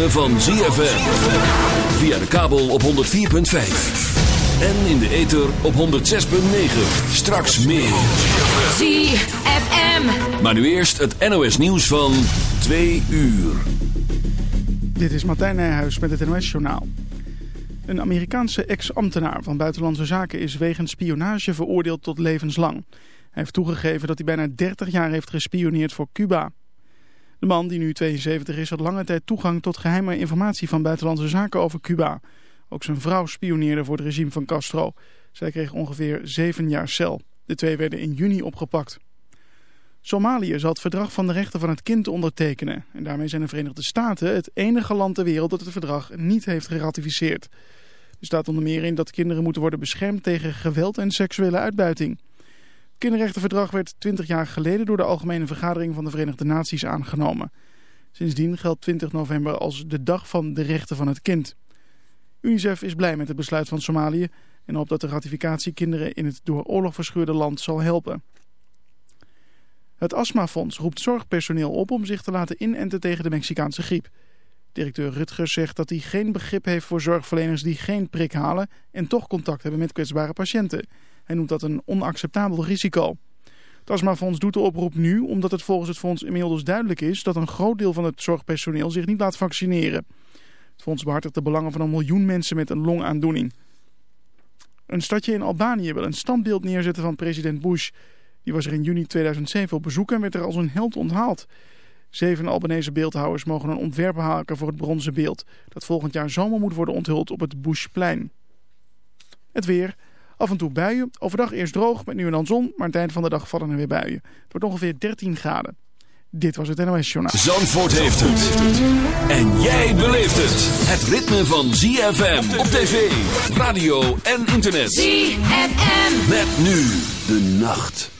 ritme van ZFM. Via de kabel op 104.5. En in de ether op 106.9. Straks meer. ZFM. Maar nu eerst het NOS nieuws van 2 uur. Dit is Martijn Nijhuis met het NOS-journaal. Een Amerikaanse ex-ambtenaar van Buitenlandse Zaken is wegens spionage veroordeeld tot levenslang. Hij heeft toegegeven dat hij bijna 30 jaar heeft gespioneerd voor Cuba. De man, die nu 72 is, had lange tijd toegang tot geheime informatie van Buitenlandse Zaken over Cuba. Ook zijn vrouw spioneerde voor het regime van Castro. Zij kreeg ongeveer 7 jaar cel. De twee werden in juni opgepakt. Somalië zal het verdrag van de rechten van het kind ondertekenen. En daarmee zijn de Verenigde Staten het enige land ter wereld dat het verdrag niet heeft geratificeerd. Er staat onder meer in dat kinderen moeten worden beschermd tegen geweld en seksuele uitbuiting. Kinderrechtenverdrag werd 20 jaar geleden door de Algemene Vergadering van de Verenigde Naties aangenomen. Sindsdien geldt 20 november als de dag van de rechten van het kind. UNICEF is blij met het besluit van Somalië en hoopt dat de ratificatie kinderen in het door oorlog verscheurde land zal helpen. Het astmafonds roept zorgpersoneel op om zich te laten inenten tegen de Mexicaanse griep. Directeur Rutgers zegt dat hij geen begrip heeft voor zorgverleners die geen prik halen en toch contact hebben met kwetsbare patiënten. Hij noemt dat een onacceptabel risico. Het astmafonds doet de oproep nu omdat het volgens het fonds inmiddels duidelijk is dat een groot deel van het zorgpersoneel zich niet laat vaccineren. Het fonds behartigt de belangen van een miljoen mensen met een longaandoening. Een stadje in Albanië wil een standbeeld neerzetten van president Bush. Die was er in juni 2007 op bezoek en werd er als een held onthaald. Zeven Albanese beeldhouwers mogen een ontwerp haken voor het bronzen beeld... dat volgend jaar zomer moet worden onthuld op het Bushplein. Het weer. Af en toe buien. Overdag eerst droog met nu en dan zon, maar aan het eind van de dag vallen er weer buien. Het wordt ongeveer 13 graden. Dit was het NOS Journaal. Zandvoort heeft het. En jij beleeft het. Het ritme van ZFM op tv, radio en internet. ZFM. Met nu de nacht.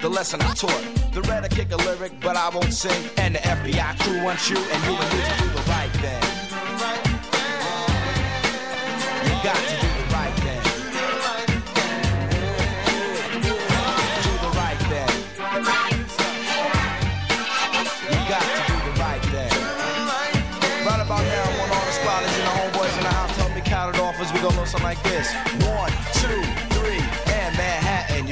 the lesson I taught. The red I kick a lyric, but I won't sing. And the FBI crew wants you, and you and you to do the right thing. You got to do the right thing. Do the right thing. You got to do the right thing. Right about now, I want all the squatters and the homeboys in the house to help me count it off as we go something like this. One, two,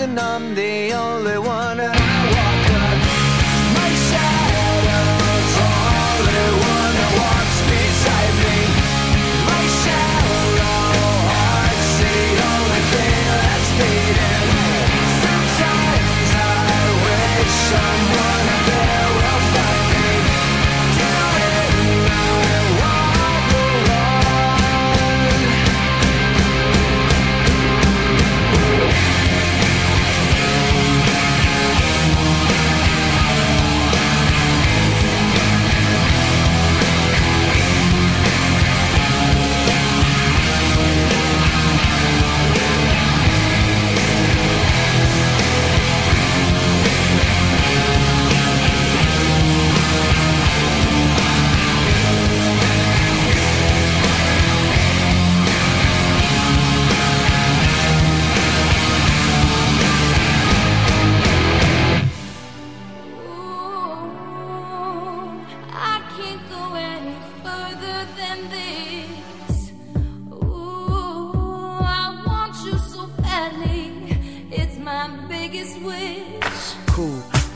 and I'm the only one.